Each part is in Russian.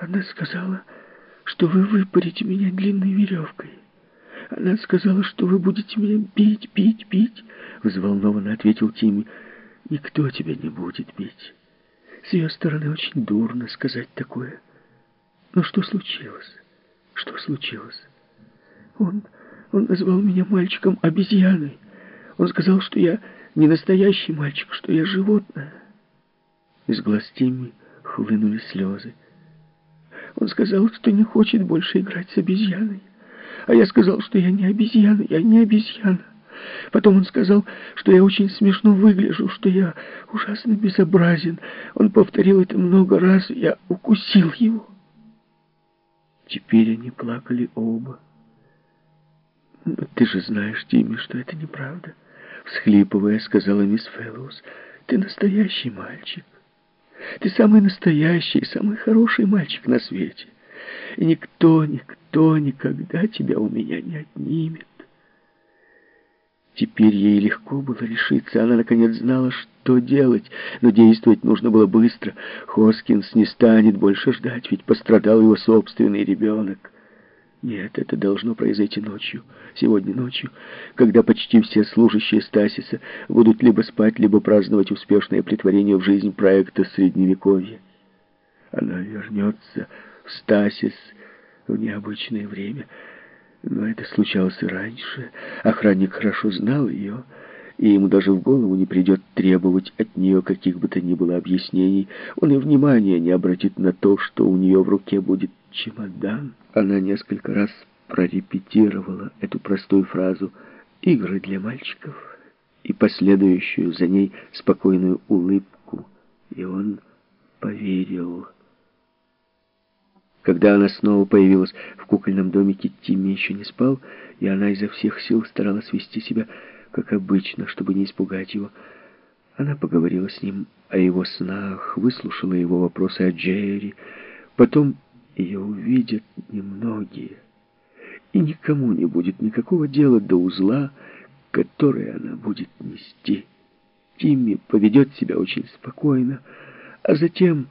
Она сказала, что вы выпарите меня длинной веревкой. Она сказала, что вы будете меня бить, бить, бить, взволнованно ответил Тимми. Никто тебя не будет бить. С ее стороны очень дурно сказать такое. Но что случилось? Что случилось? Он, он назвал меня мальчиком-обезьяной. Он сказал, что я не настоящий мальчик, что я животное. Из глаз Тимми хлынули слезы. Он сказал, что не хочет больше играть с обезьяной. А я сказал, что я не обезьяна, я не обезьяна. Потом он сказал, что я очень смешно выгляжу, что я ужасно безобразен. Он повторил это много раз, я укусил его. Теперь они плакали оба. «Но ты же знаешь, Тимми, что это неправда», — всхлипывая, сказала мисс Фэллоус. «Ты настоящий мальчик. Ты самый настоящий, самый хороший мальчик на свете. И никто, никто никогда тебя у меня не отнимет». Теперь ей легко было решиться. Она, наконец, знала, что делать. Но действовать нужно было быстро. Хоскинс не станет больше ждать, ведь пострадал его собственный ребенок. Нет, это должно произойти ночью, сегодня ночью, когда почти все служащие Стасиса будут либо спать, либо праздновать успешное притворение в жизнь проекта Средневековья. Она вернется в Стасис в необычное время — но это случалось и раньше. Охранник хорошо знал ее, и ему даже в голову не придет требовать от нее каких бы то ни было объяснений. Он и внимания не обратит на то, что у нее в руке будет чемодан. Она несколько раз прорепетировала эту простую фразу «игры для мальчиков» и последующую за ней спокойную улыбку, и он поверил. Когда она снова появилась в кукольном домике, Тимми еще не спал, и она изо всех сил старалась вести себя, как обычно, чтобы не испугать его. Она поговорила с ним о его снах, выслушала его вопросы о Джерри. Потом ее увидят немногие, и никому не будет никакого дела до узла, который она будет нести. Тимми поведет себя очень спокойно, а затем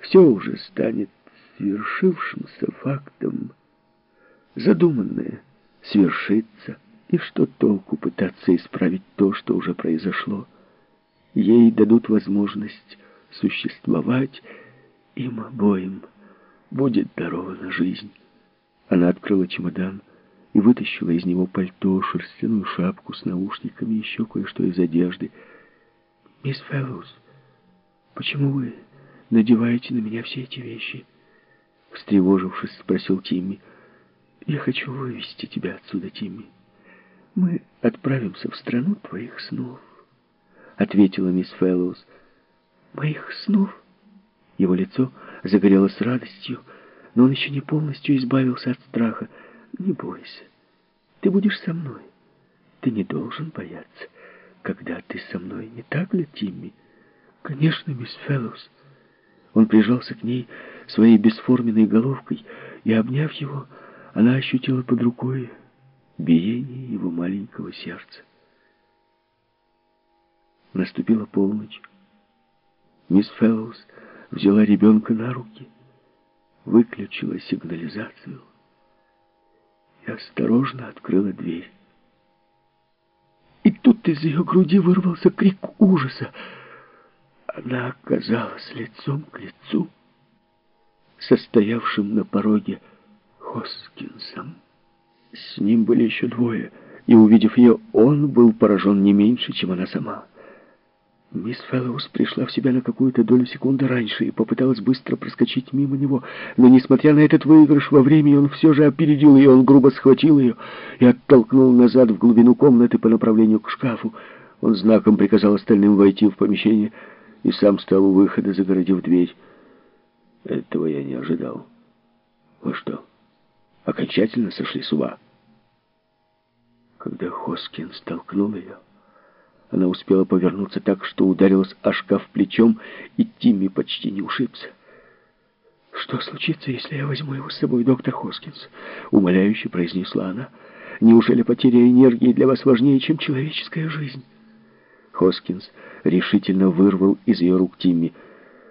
все уже станет свершившимся фактом. Задуманное свершится, и что толку пытаться исправить то, что уже произошло? Ей дадут возможность существовать, им обоим будет дарована жизнь. Она открыла чемодан и вытащила из него пальто, шерстяную шапку с наушниками, еще кое-что из одежды. «Мисс Фэллоус, почему вы надеваете на меня все эти вещи?» встревожившись, спросил Тимми. «Я хочу вывести тебя отсюда, Тимми. Мы отправимся в страну твоих снов», — ответила мисс Фэллоус. «Моих снов?» Его лицо загорелось радостью, но он еще не полностью избавился от страха. «Не бойся, ты будешь со мной. Ты не должен бояться, когда ты со мной, не так ли, Тимми?» «Конечно, мисс Фэллоус». Он прижался к ней своей бесформенной головкой, и, обняв его, она ощутила под рукой биение его маленького сердца. Наступила полночь. Мисс Фэллоус взяла ребенка на руки, выключила сигнализацию и осторожно открыла дверь. И тут из ее груди вырвался крик ужаса. Она оказалась лицом к лицу, состоявшим на пороге Хоскинсом. С ним были еще двое, и, увидев ее, он был поражен не меньше, чем она сама. Мисс Фэллоус пришла в себя на какую-то долю секунды раньше и попыталась быстро проскочить мимо него, но, несмотря на этот выигрыш во времени, он все же опередил ее, он грубо схватил ее и оттолкнул назад в глубину комнаты по направлению к шкафу. Он знаком приказал остальным войти в помещение, и сам стал у выхода, загородив дверь. Этого я не ожидал. Вы что, окончательно сошли с ума? Когда Хоскин столкнул ее, она успела повернуться так, что ударилась о шкаф плечом, и Тимми почти не ушибся. «Что случится, если я возьму его с собой, доктор Хоскинс?» — умоляюще произнесла она. «Неужели потеря энергии для вас важнее, чем человеческая жизнь?» Хоскинс решительно вырвал из ее рук Тимми.